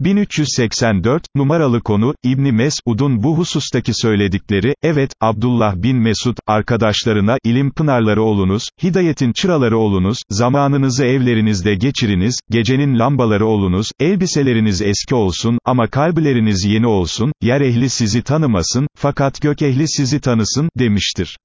1384, numaralı konu, İbni Mesud'un bu husustaki söyledikleri, evet, Abdullah bin Mesud, arkadaşlarına, ilim pınarları olunuz, hidayetin çıraları olunuz, zamanınızı evlerinizde geçiriniz, gecenin lambaları olunuz, elbiseleriniz eski olsun, ama kalbileriniz yeni olsun, yer ehli sizi tanımasın, fakat gök ehli sizi tanısın, demiştir.